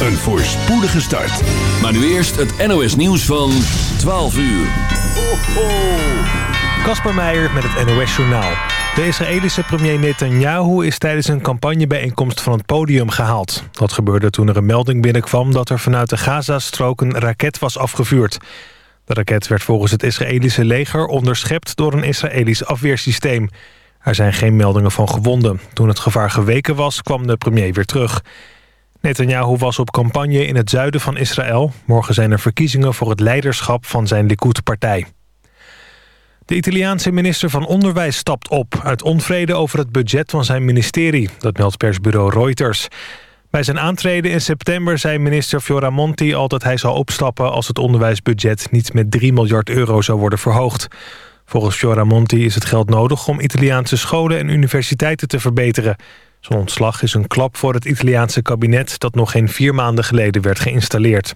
een voorspoedige start. Maar nu eerst het NOS nieuws van 12 uur. Ho, Kasper Meijer met het NOS Journaal. De Israëlische premier Netanyahu is tijdens een campagnebijeenkomst van het podium gehaald. Dat gebeurde toen er een melding binnenkwam dat er vanuit de Gazastrook een raket was afgevuurd. De raket werd volgens het Israëlische leger onderschept door een Israëlisch afweersysteem. Er zijn geen meldingen van gewonden. Toen het gevaar geweken was, kwam de premier weer terug. Netanyahu was op campagne in het zuiden van Israël. Morgen zijn er verkiezingen voor het leiderschap van zijn Likud-partij. De Italiaanse minister van Onderwijs stapt op... uit onvrede over het budget van zijn ministerie. Dat meldt persbureau Reuters. Bij zijn aantreden in september zei minister Fioramonti al dat hij zal opstappen... als het onderwijsbudget niet met 3 miljard euro zou worden verhoogd. Volgens Fioramonti is het geld nodig om Italiaanse scholen en universiteiten te verbeteren. Zijn ontslag is een klap voor het Italiaanse kabinet... dat nog geen vier maanden geleden werd geïnstalleerd.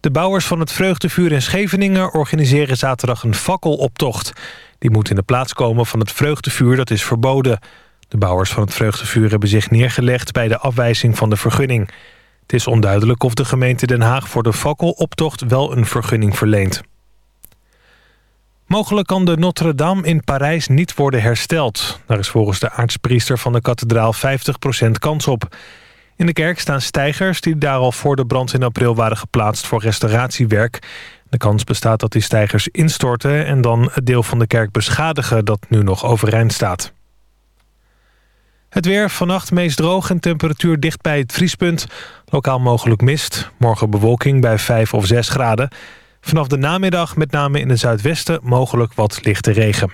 De bouwers van het Vreugdevuur in Scheveningen organiseren zaterdag een fakkeloptocht. Die moet in de plaats komen van het Vreugdevuur dat is verboden. De bouwers van het Vreugdevuur hebben zich neergelegd bij de afwijzing van de vergunning. Het is onduidelijk of de gemeente Den Haag voor de fakkeloptocht wel een vergunning verleent. Mogelijk kan de Notre-Dame in Parijs niet worden hersteld. Daar is volgens de aartspriester van de kathedraal 50% kans op. In de kerk staan stijgers die daar al voor de brand in april waren geplaatst voor restauratiewerk. De kans bestaat dat die stijgers instorten en dan het deel van de kerk beschadigen dat nu nog overeind staat. Het weer vannacht meest droog en temperatuur dicht bij het vriespunt. Lokaal mogelijk mist. Morgen bewolking bij 5 of 6 graden. Vanaf de namiddag met name in het zuidwesten mogelijk wat lichte regen.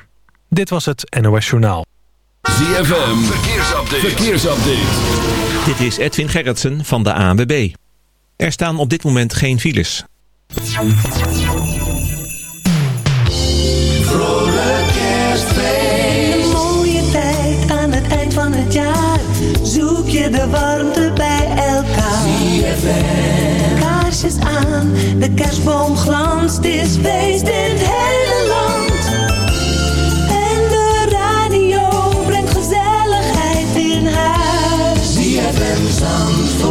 Dit was het NOS Journaal. ZFM, verkeersupdate. verkeersupdate. Dit is Edwin Gerritsen van de ANWB. Er staan op dit moment geen files. Vrolijk kerstfeest. Een mooie tijd aan het eind van het jaar. Zoek je de warmte bij elkaar. ZFM. Aan, de kerstboom glanst. is feest in het hele land. En de radio brengt gezelligheid in huis. ZFM Zandvoort.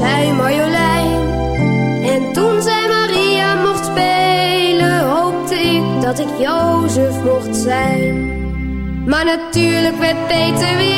zei Marjolein. En toen zij Maria mocht spelen, hoopte ik dat ik Jozef mocht zijn. Maar natuurlijk werd Peter weer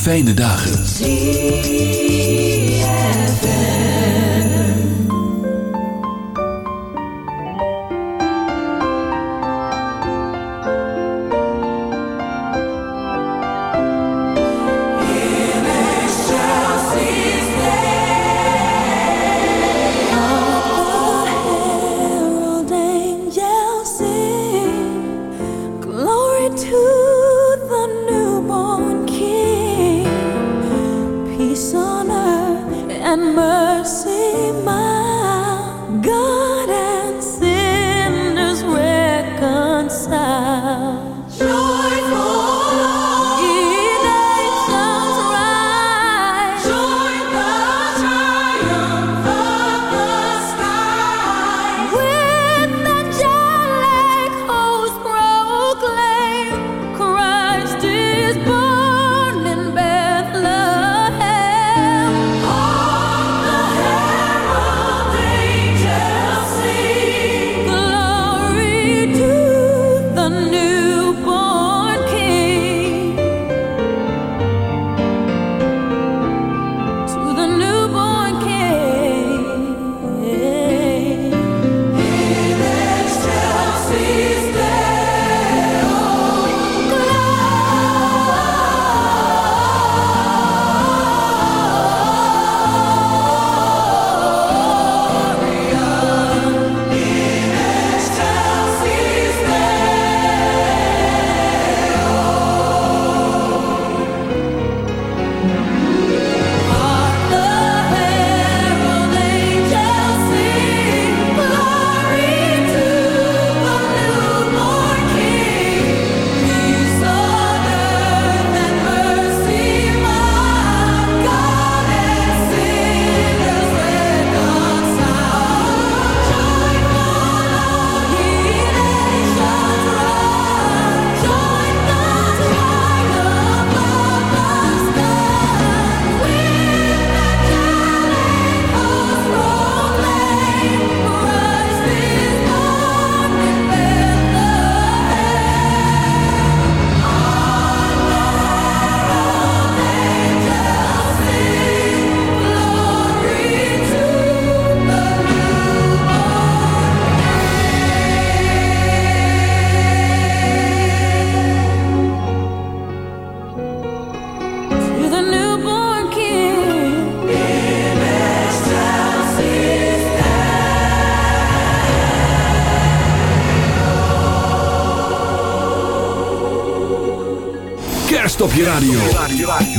fijne dagen.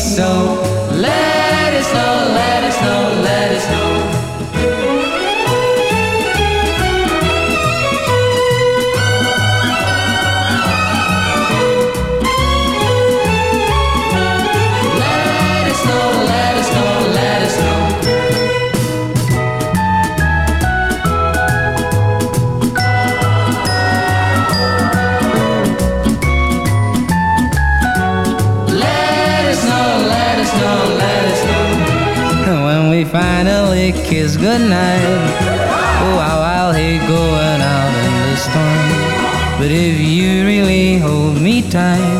so. Let kiss goodnight. Oh, how I'll hate going out in the storm. But if you really hold me tight.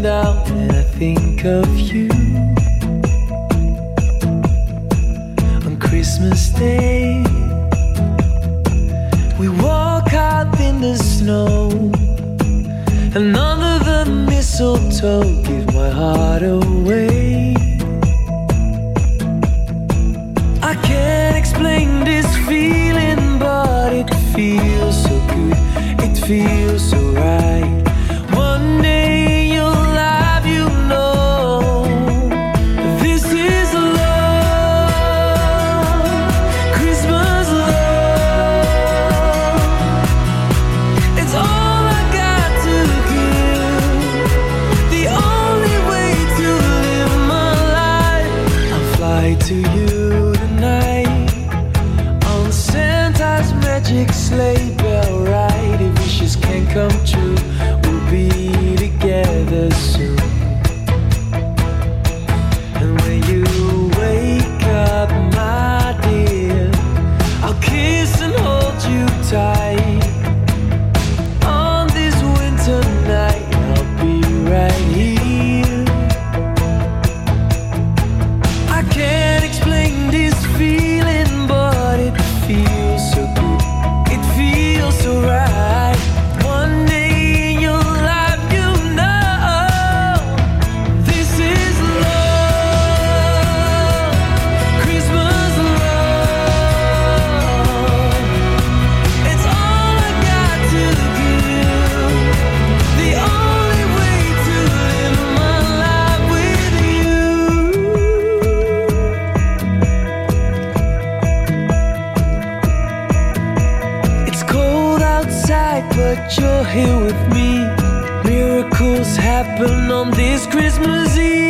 Twirling down, and I think of you. On Christmas Day, we walk out in the snow, and under the mistletoe, give my heart away. you're here with me. Miracles happen on this Christmas Eve.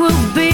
will be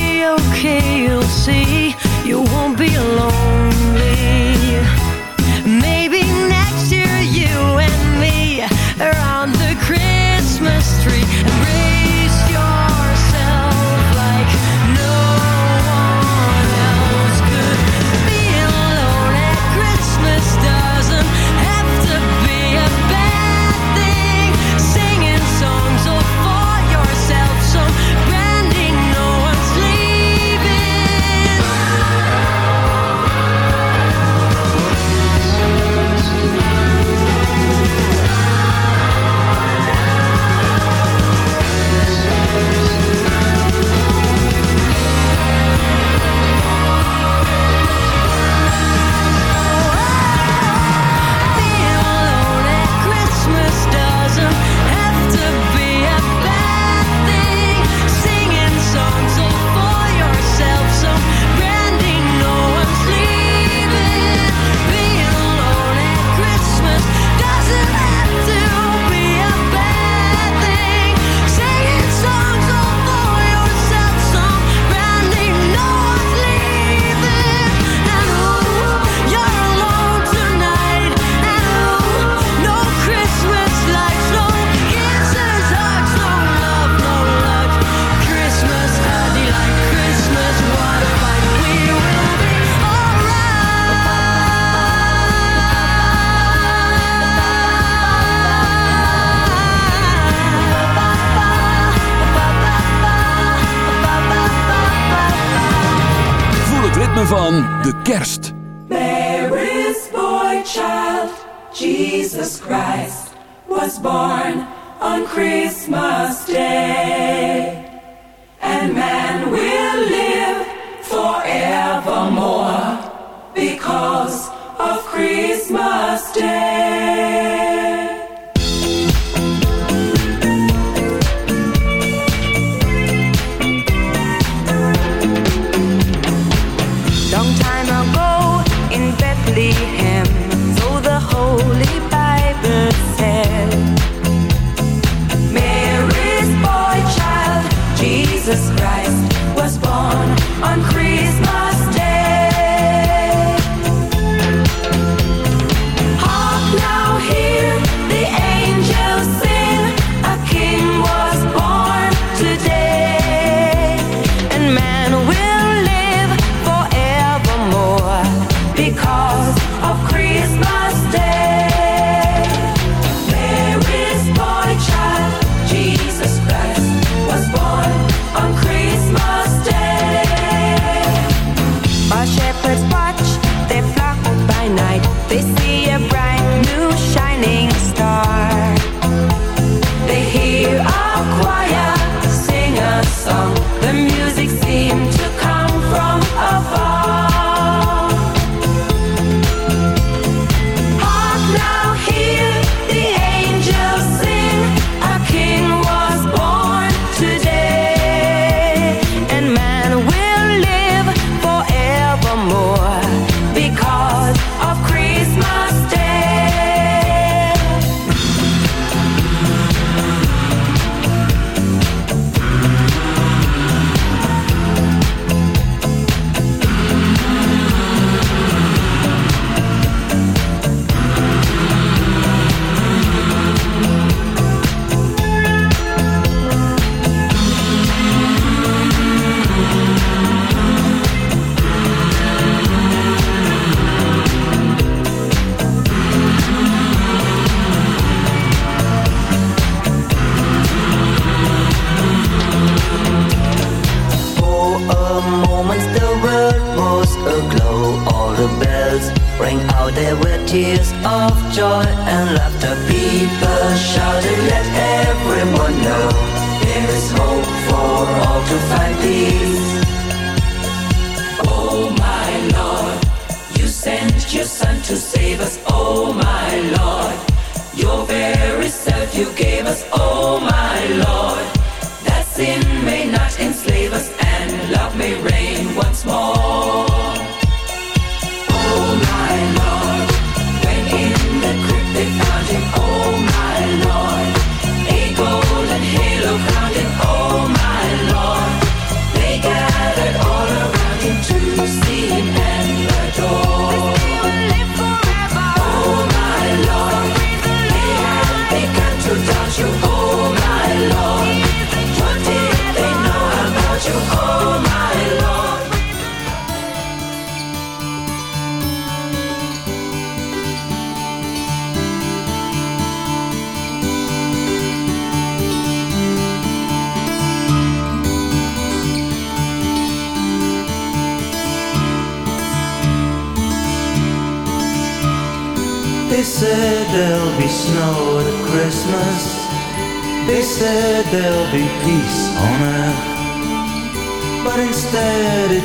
kerst.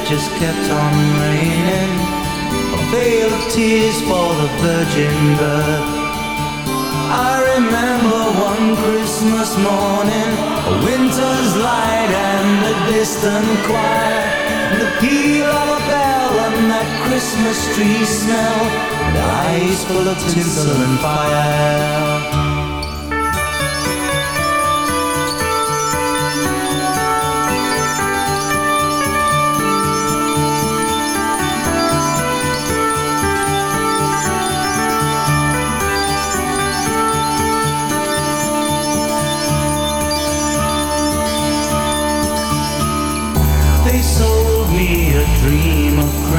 just kept on raining. A veil of tears for the virgin birth. I remember one Christmas morning, a winter's light and a distant choir. And the peal of a bell and that Christmas tree smell. And eyes full of tinsel and fire.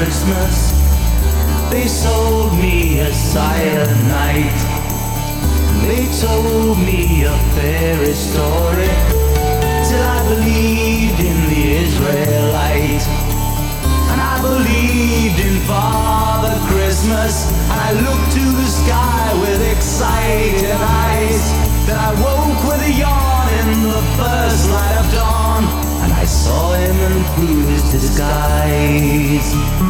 Christmas, they sold me a siren night. They told me a fairy story till I believed in the Israelite. And I believed in Father Christmas. And I looked to the sky with excited eyes. Then I woke with a yawn in the first light of dawn. And I saw him in through his disguise.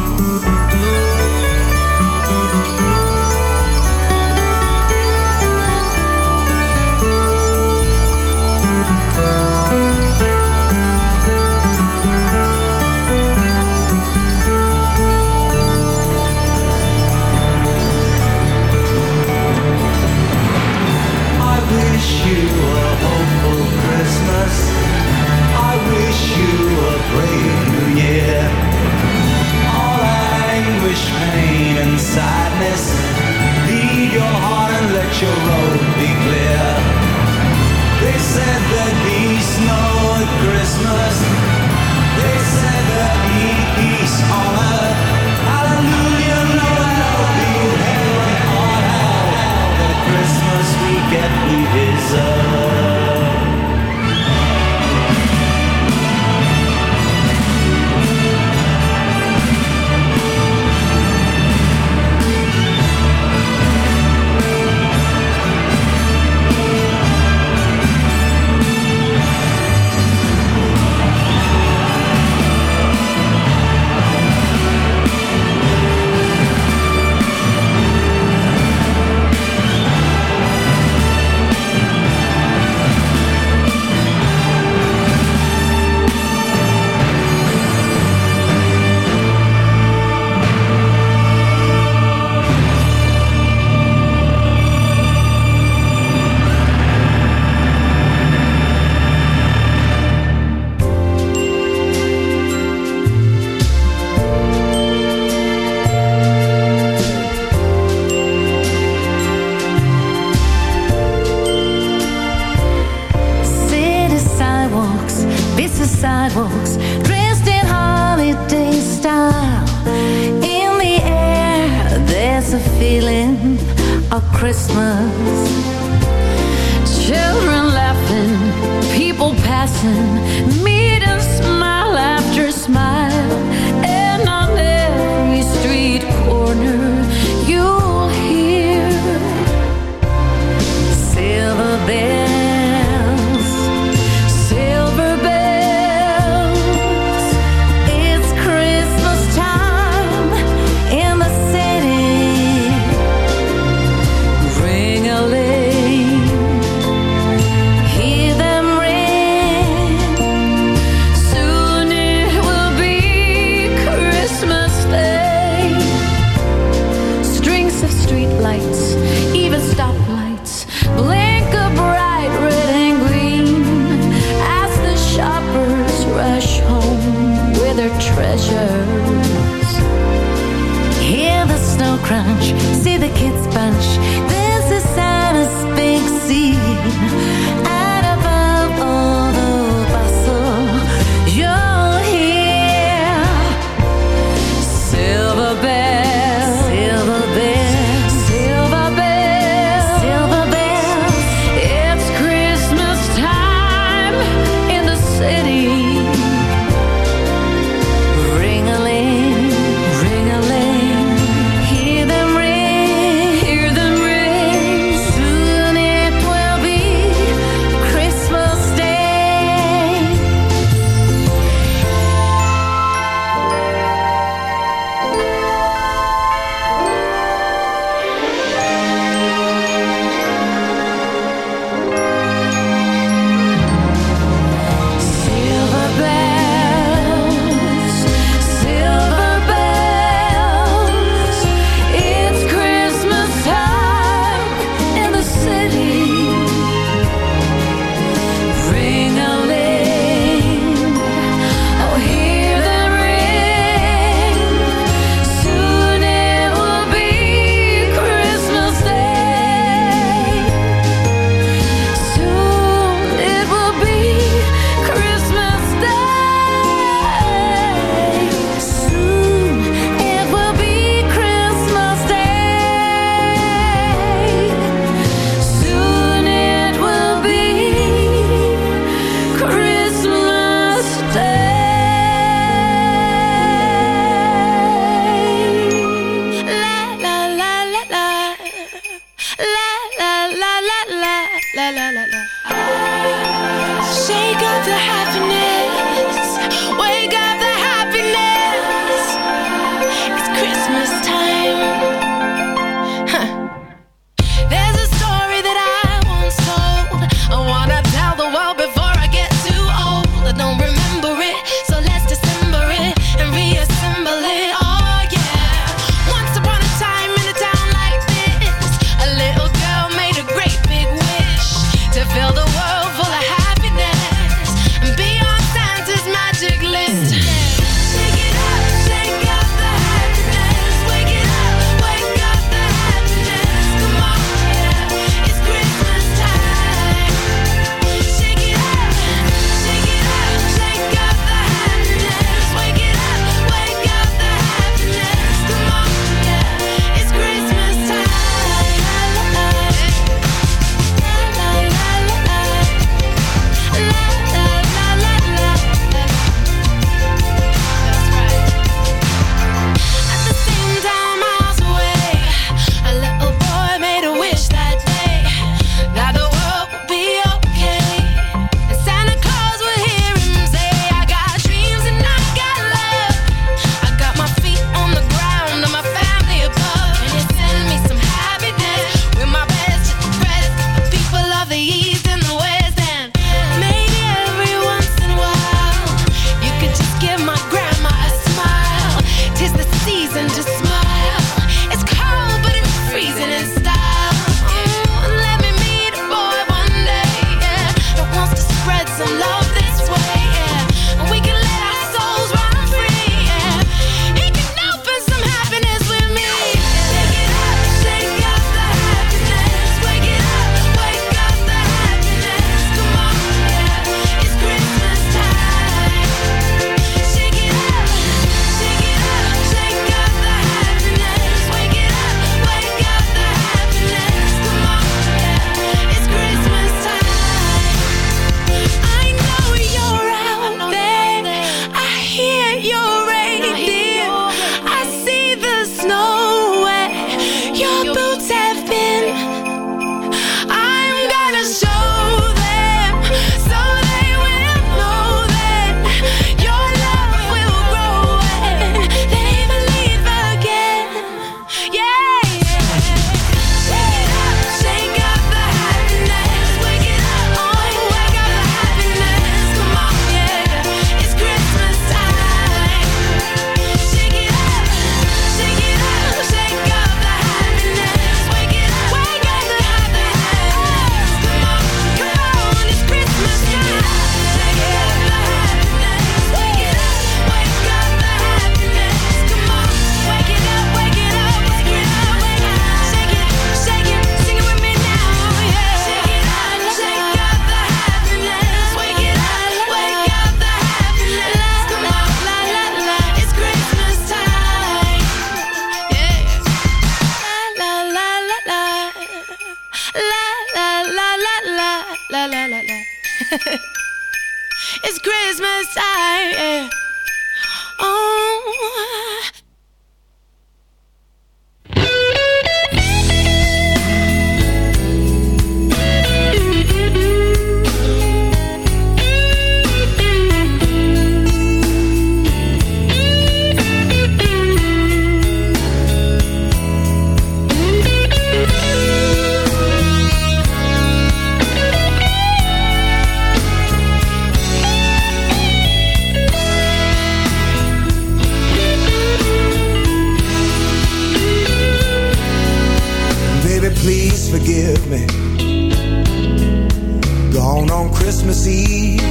On Christmas Eve.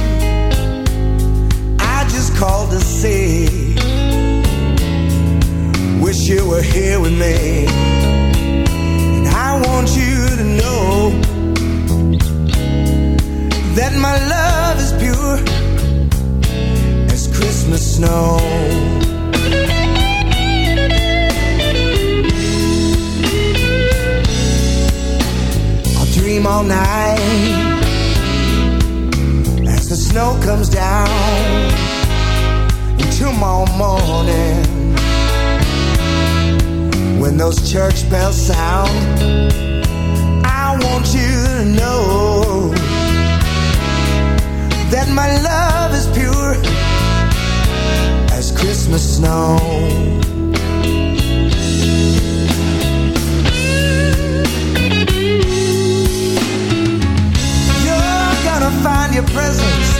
I just called to say, wish you were here with me. And I want you to know that my love is pure as Christmas snow. I'll dream all night snow comes down tomorrow morning when those church bells sound. I want you to know that my love is pure as Christmas snow. You're gonna find your presents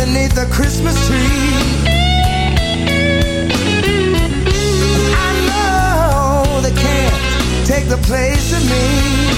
underneath the Christmas tree. I know they can't take the place of me.